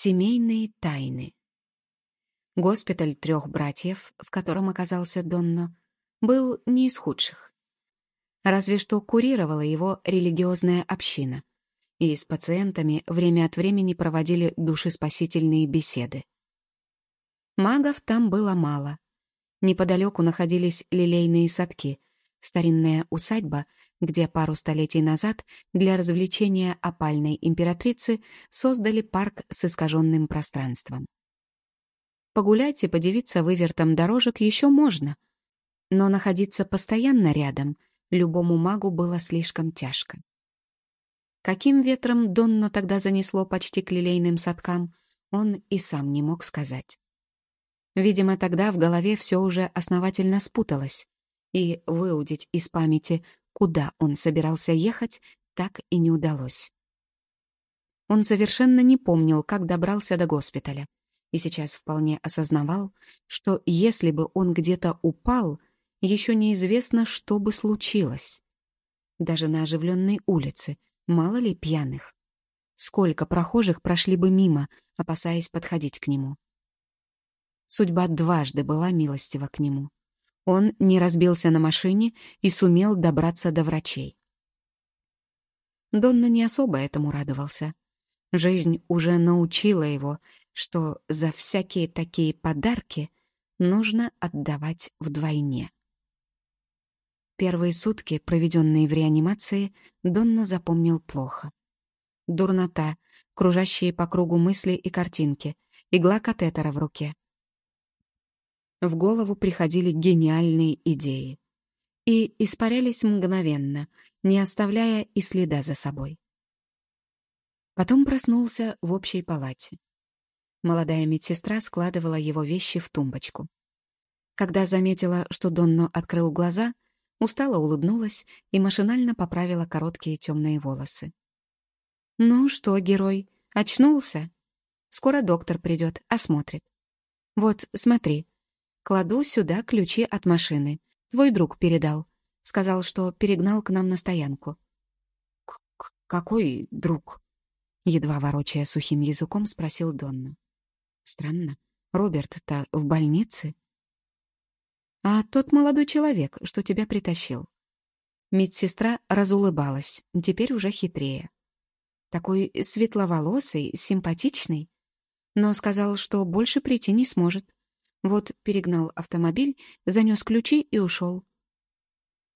Семейные тайны. Госпиталь трех братьев, в котором оказался Донно, был не из худших. Разве что курировала его религиозная община, и с пациентами время от времени проводили душеспасительные беседы. Магов там было мало. Неподалеку находились лилейные садки, старинная усадьба где пару столетий назад для развлечения опальной императрицы создали парк с искаженным пространством. Погулять и подивиться вывертом дорожек еще можно, но находиться постоянно рядом любому магу было слишком тяжко. Каким ветром Донно тогда занесло почти к лилейным садкам, он и сам не мог сказать. Видимо, тогда в голове все уже основательно спуталось, и выудить из памяти Куда он собирался ехать, так и не удалось. Он совершенно не помнил, как добрался до госпиталя, и сейчас вполне осознавал, что если бы он где-то упал, еще неизвестно, что бы случилось. Даже на оживленной улице мало ли пьяных. Сколько прохожих прошли бы мимо, опасаясь подходить к нему. Судьба дважды была милостива к нему. Он не разбился на машине и сумел добраться до врачей. Донна не особо этому радовался. Жизнь уже научила его, что за всякие такие подарки нужно отдавать вдвойне. Первые сутки, проведенные в реанимации, Донна запомнил плохо. Дурнота, кружащие по кругу мысли и картинки, игла катетера в руке — в голову приходили гениальные идеи. И испарялись мгновенно, не оставляя и следа за собой. Потом проснулся в общей палате. Молодая медсестра складывала его вещи в тумбочку. Когда заметила, что Донно открыл глаза, устало улыбнулась и машинально поправила короткие темные волосы. «Ну что, герой, очнулся? Скоро доктор придет, осмотрит. Вот, смотри, Кладу сюда ключи от машины. Твой друг передал. Сказал, что перегнал к нам на стоянку. К -к «Какой друг?» Едва ворочая сухим языком, спросил Донна. «Странно. Роберт-то в больнице?» «А тот молодой человек, что тебя притащил?» Медсестра разулыбалась, теперь уже хитрее. Такой светловолосый, симпатичный, но сказал, что больше прийти не сможет. Вот перегнал автомобиль, занес ключи и ушел.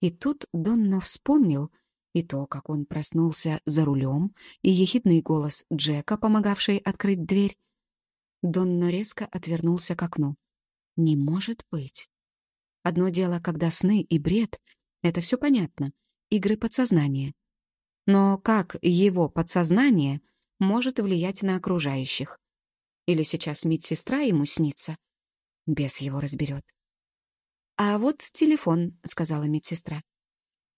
И тут Донно вспомнил и то, как он проснулся за рулем, и ехидный голос Джека, помогавший открыть дверь. Донно резко отвернулся к окну. Не может быть. Одно дело, когда сны и бред — это все понятно, игры подсознания. Но как его подсознание может влиять на окружающих? Или сейчас медсестра ему снится? Бес его разберет. «А вот телефон», — сказала медсестра.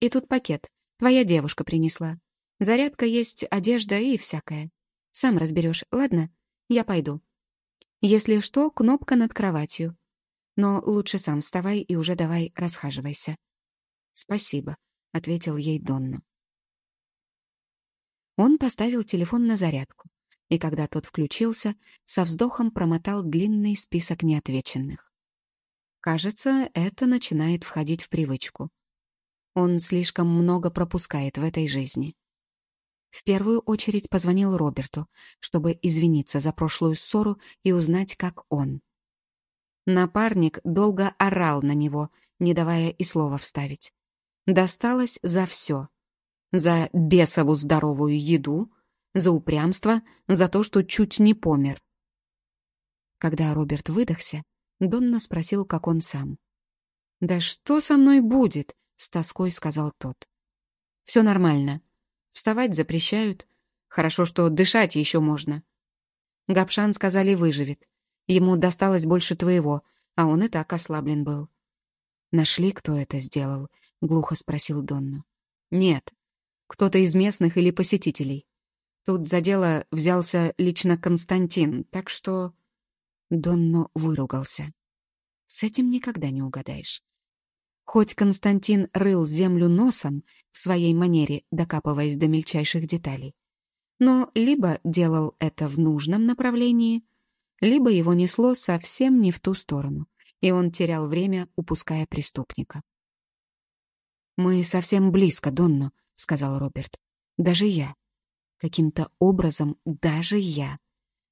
«И тут пакет. Твоя девушка принесла. Зарядка есть, одежда и всякое. Сам разберешь, ладно? Я пойду. Если что, кнопка над кроватью. Но лучше сам вставай и уже давай расхаживайся». «Спасибо», — ответил ей Донну. Он поставил телефон на зарядку и когда тот включился, со вздохом промотал длинный список неотвеченных. Кажется, это начинает входить в привычку. Он слишком много пропускает в этой жизни. В первую очередь позвонил Роберту, чтобы извиниться за прошлую ссору и узнать, как он. Напарник долго орал на него, не давая и слова вставить. Досталось за все. За бесову здоровую еду, за упрямство, за то, что чуть не помер. Когда Роберт выдохся, Донна спросил, как он сам. «Да что со мной будет?» — с тоской сказал тот. «Все нормально. Вставать запрещают. Хорошо, что дышать еще можно. Гапшан, сказали, выживет. Ему досталось больше твоего, а он и так ослаблен был». «Нашли, кто это сделал?» — глухо спросил Донна. «Нет. Кто-то из местных или посетителей. Тут за дело взялся лично Константин, так что... Донно выругался. С этим никогда не угадаешь. Хоть Константин рыл землю носом, в своей манере докапываясь до мельчайших деталей, но либо делал это в нужном направлении, либо его несло совсем не в ту сторону, и он терял время, упуская преступника. «Мы совсем близко, Донно», — сказал Роберт. «Даже я. Каким-то образом даже я.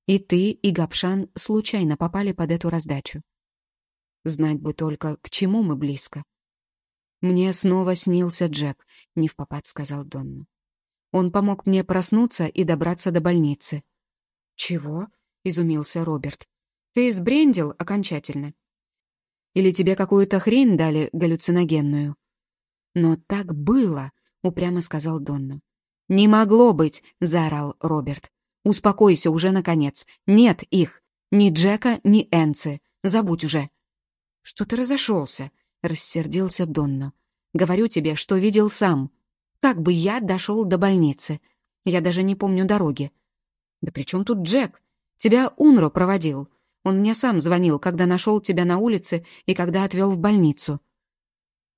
И ты, и Гапшан случайно попали под эту раздачу. Знать бы только, к чему мы близко». «Мне снова снился Джек», — не в попад сказал Донно. Он помог мне проснуться и добраться до больницы. «Чего?» — изумился Роберт. «Ты сбрендил окончательно? Или тебе какую-то хрень дали галлюциногенную?» «Но так было», — упрямо сказал Донна. «Не могло быть», — заорал Роберт. «Успокойся уже, наконец. Нет их. Ни Джека, ни Энцы. Забудь уже». «Что ты разошелся?» — рассердился Донна. «Говорю тебе, что видел сам. Как бы я дошел до больницы? Я даже не помню дороги. Да при чем тут Джек? Тебя Унро проводил. Он мне сам звонил, когда нашел тебя на улице и когда отвел в больницу.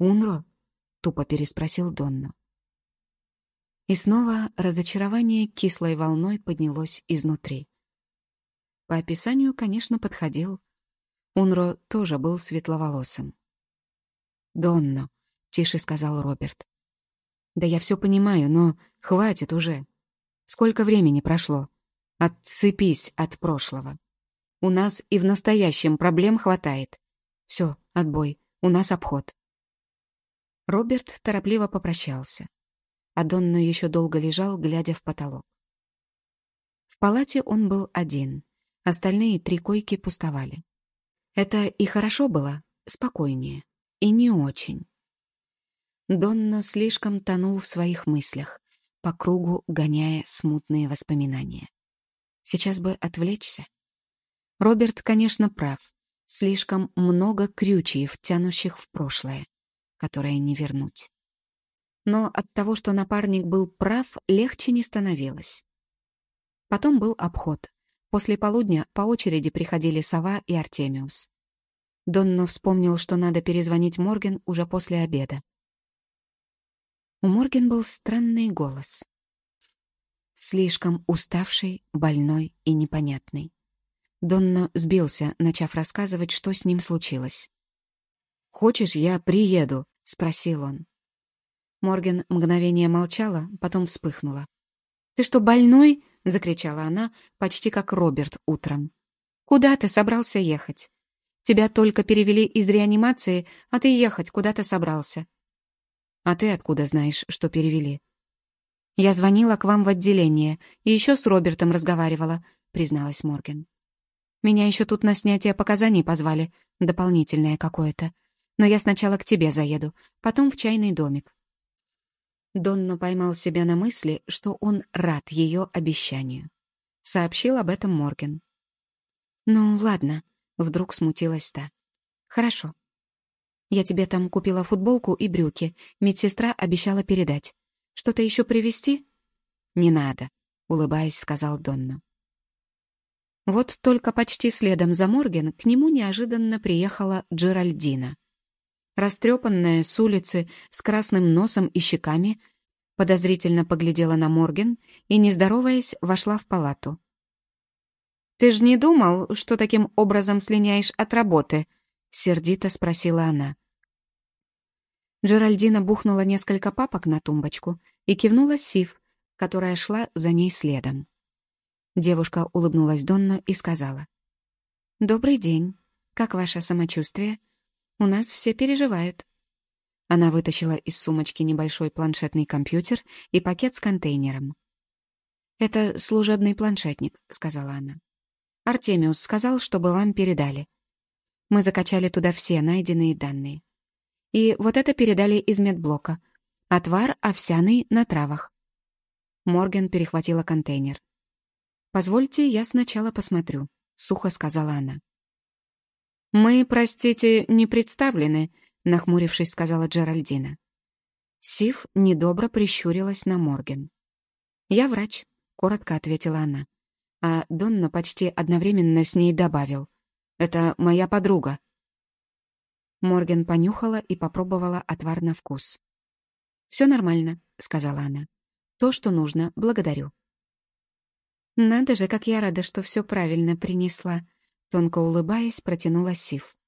Унро? Тупо переспросил Донна. И снова разочарование кислой волной поднялось изнутри. По описанию, конечно, подходил. Унро тоже был светловолосым. «Донно», — тише сказал Роберт. Да я все понимаю, но хватит уже. Сколько времени прошло? Отцепись от прошлого. У нас и в настоящем проблем хватает. Все, отбой, у нас обход. Роберт торопливо попрощался. А Донно еще долго лежал, глядя в потолок. В палате он был один. Остальные три койки пустовали. Это и хорошо было, спокойнее. И не очень. Донно слишком тонул в своих мыслях, по кругу гоняя смутные воспоминания. Сейчас бы отвлечься. Роберт, конечно, прав. Слишком много крючьев, тянущих в прошлое, которое не вернуть. Но от того, что напарник был прав, легче не становилось. Потом был обход. После полудня по очереди приходили Сова и Артемиус. Донно вспомнил, что надо перезвонить Морген уже после обеда. У Морген был странный голос. Слишком уставший, больной и непонятный. Донно сбился, начав рассказывать, что с ним случилось. «Хочешь, я приеду?» — спросил он. Морген мгновение молчала, потом вспыхнула. «Ты что, больной?» — закричала она, почти как Роберт утром. «Куда ты собрался ехать? Тебя только перевели из реанимации, а ты ехать куда-то собрался. «А ты откуда знаешь, что перевели?» «Я звонила к вам в отделение и еще с Робертом разговаривала», — призналась Морген. «Меня еще тут на снятие показаний позвали, дополнительное какое-то. Но я сначала к тебе заеду, потом в чайный домик». Донно поймал себя на мысли, что он рад ее обещанию. Сообщил об этом Морген. «Ну, ладно», — вдруг смутилась та. «Хорошо. Я тебе там купила футболку и брюки. Медсестра обещала передать. Что-то еще привезти?» «Не надо», — улыбаясь, сказал Донна. Вот только почти следом за Морген к нему неожиданно приехала Джеральдина. Растрепанная с улицы, с красным носом и щеками, подозрительно поглядела на Морген и, не здороваясь, вошла в палату. «Ты ж не думал, что таким образом слиняешь от работы?» — сердито спросила она. Джеральдина бухнула несколько папок на тумбочку и кивнула Сив, которая шла за ней следом. Девушка улыбнулась Донно и сказала. «Добрый день. Как ваше самочувствие? У нас все переживают». Она вытащила из сумочки небольшой планшетный компьютер и пакет с контейнером. «Это служебный планшетник», — сказала она. «Артемиус сказал, чтобы вам передали. Мы закачали туда все найденные данные. И вот это передали из медблока. Отвар овсяный на травах. Морген перехватила контейнер. «Позвольте, я сначала посмотрю», — сухо сказала она. «Мы, простите, не представлены», — нахмурившись, сказала Джеральдина. Сив недобро прищурилась на Морген. «Я врач», — коротко ответила она. А Донна почти одновременно с ней добавил. «Это моя подруга». Морген понюхала и попробовала отвар на вкус. «Все нормально», — сказала она. «То, что нужно, благодарю». «Надо же, как я рада, что все правильно принесла», — тонко улыбаясь, протянула Сив.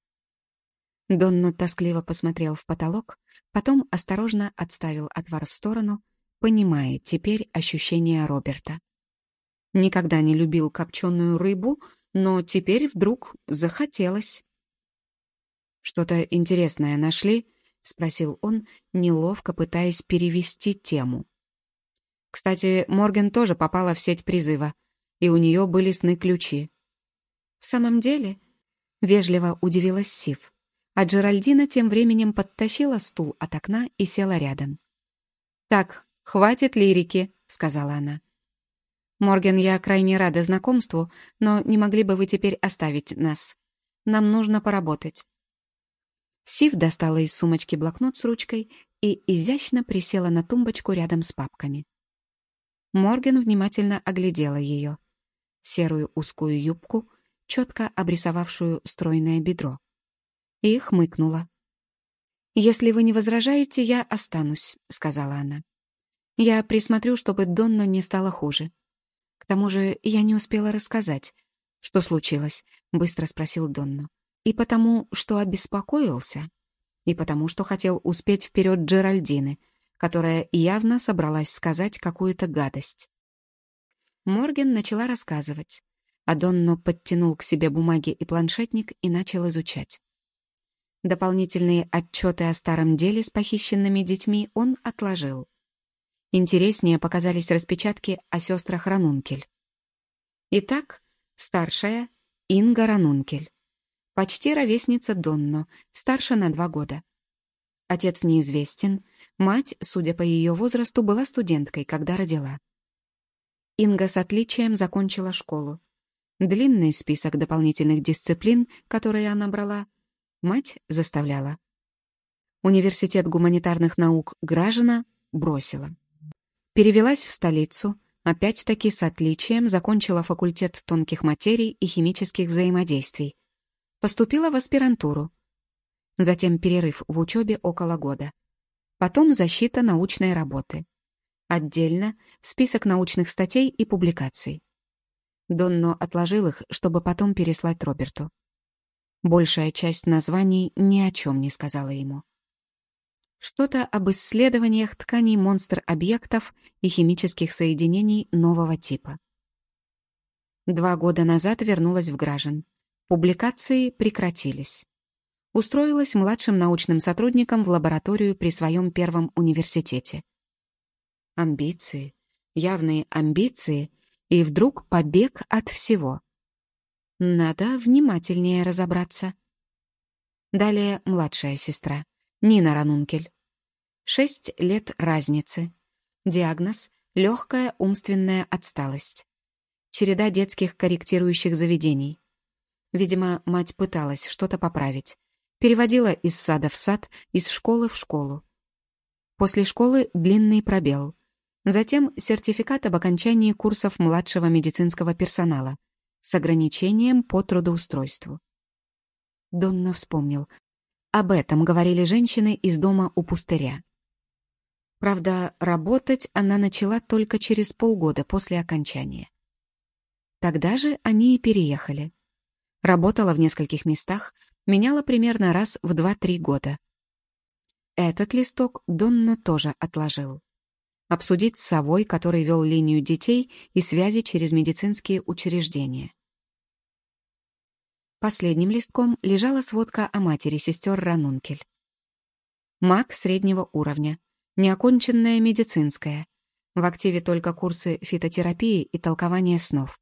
Донну тоскливо посмотрел в потолок, потом осторожно отставил отвар в сторону, понимая теперь ощущения Роберта. Никогда не любил копченую рыбу, но теперь вдруг захотелось. «Что-то интересное нашли?» — спросил он, неловко пытаясь перевести тему. Кстати, Морген тоже попала в сеть призыва, и у нее были сны-ключи. «В самом деле?» — вежливо удивилась Сив, а Джеральдина тем временем подтащила стул от окна и села рядом. «Так, хватит лирики», — сказала она. «Морген, я крайне рада знакомству, но не могли бы вы теперь оставить нас? Нам нужно поработать». Сив достала из сумочки блокнот с ручкой и изящно присела на тумбочку рядом с папками. Морген внимательно оглядела ее. Серую узкую юбку, четко обрисовавшую стройное бедро. И хмыкнула. «Если вы не возражаете, я останусь», — сказала она. «Я присмотрю, чтобы Донно не стало хуже. К тому же я не успела рассказать. Что случилось?» — быстро спросил Донно. И потому, что обеспокоился, и потому, что хотел успеть вперед Джеральдины, которая явно собралась сказать какую-то гадость. Морген начала рассказывать. А Донно подтянул к себе бумаги и планшетник и начал изучать. Дополнительные отчеты о старом деле с похищенными детьми он отложил. Интереснее показались распечатки о сестрах Ранункель. Итак, старшая — Инга Ранункель. Почти ровесница Донно, старше на два года. Отец неизвестен, мать, судя по ее возрасту, была студенткой, когда родила. Инга с отличием закончила школу. Длинный список дополнительных дисциплин, которые она брала, мать заставляла. Университет гуманитарных наук Гражина бросила. Перевелась в столицу, опять-таки с отличием закончила факультет тонких материй и химических взаимодействий. Поступила в аспирантуру. Затем перерыв в учебе около года. Потом защита научной работы. Отдельно список научных статей и публикаций. Донно отложил их, чтобы потом переслать Роберту. Большая часть названий ни о чем не сказала ему. Что-то об исследованиях тканей монстр-объектов и химических соединений нового типа. Два года назад вернулась в Гражен. Публикации прекратились. Устроилась младшим научным сотрудником в лабораторию при своем первом университете. Амбиции, явные амбиции, и вдруг побег от всего. Надо внимательнее разобраться. Далее младшая сестра, Нина Ранункель. Шесть лет разницы. Диагноз — легкая умственная отсталость. Череда детских корректирующих заведений. Видимо, мать пыталась что-то поправить. Переводила из сада в сад, из школы в школу. После школы длинный пробел. Затем сертификат об окончании курсов младшего медицинского персонала с ограничением по трудоустройству. Донна вспомнил. Об этом говорили женщины из дома у пустыря. Правда, работать она начала только через полгода после окончания. Тогда же они и переехали. Работала в нескольких местах, меняла примерно раз в 2-3 года. Этот листок Донно тоже отложил. Обсудить с совой, который вел линию детей и связи через медицинские учреждения. Последним листком лежала сводка о матери сестер Ранункель. Маг среднего уровня, неоконченная медицинская, в активе только курсы фитотерапии и толкования снов.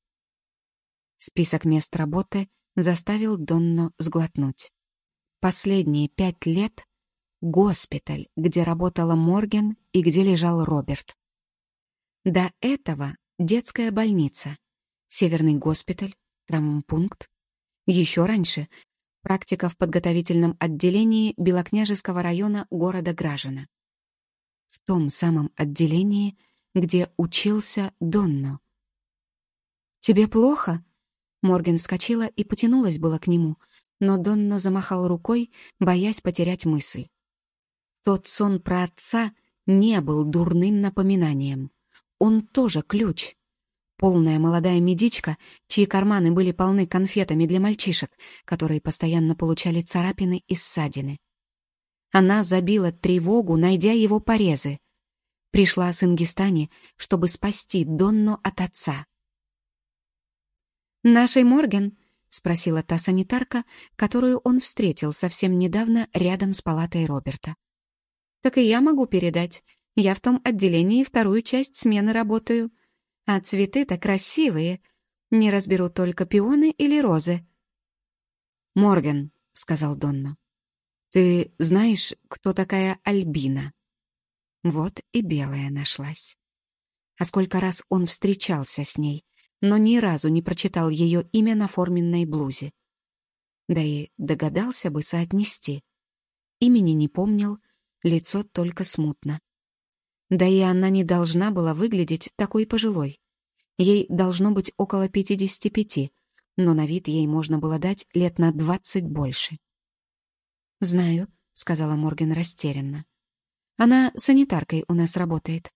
Список мест работы заставил Донно сглотнуть. Последние пять лет — госпиталь, где работала Морген и где лежал Роберт. До этого детская больница, северный госпиталь, травмпункт. Еще раньше — практика в подготовительном отделении Белокняжеского района города Гражина. В том самом отделении, где учился Донно. «Тебе плохо?» Морген вскочила и потянулась было к нему, но Донно замахал рукой, боясь потерять мысль. Тот сон про отца не был дурным напоминанием. Он тоже ключ. Полная молодая медичка, чьи карманы были полны конфетами для мальчишек, которые постоянно получали царапины и ссадины. Она забила тревогу, найдя его порезы. Пришла с Ингистани, чтобы спасти Донну от отца. «Нашей Морген?» — спросила та санитарка, которую он встретил совсем недавно рядом с палатой Роберта. «Так и я могу передать. Я в том отделении вторую часть смены работаю. А цветы-то красивые. Не разберу только пионы или розы». «Морген», — сказал Донна. «Ты знаешь, кто такая Альбина?» Вот и белая нашлась. А сколько раз он встречался с ней, но ни разу не прочитал ее имя на форменной блузе. Да и догадался бы соотнести. Имени не помнил, лицо только смутно. Да и она не должна была выглядеть такой пожилой. Ей должно быть около 55, но на вид ей можно было дать лет на 20 больше. «Знаю», — сказала Морген растерянно. «Она санитаркой у нас работает».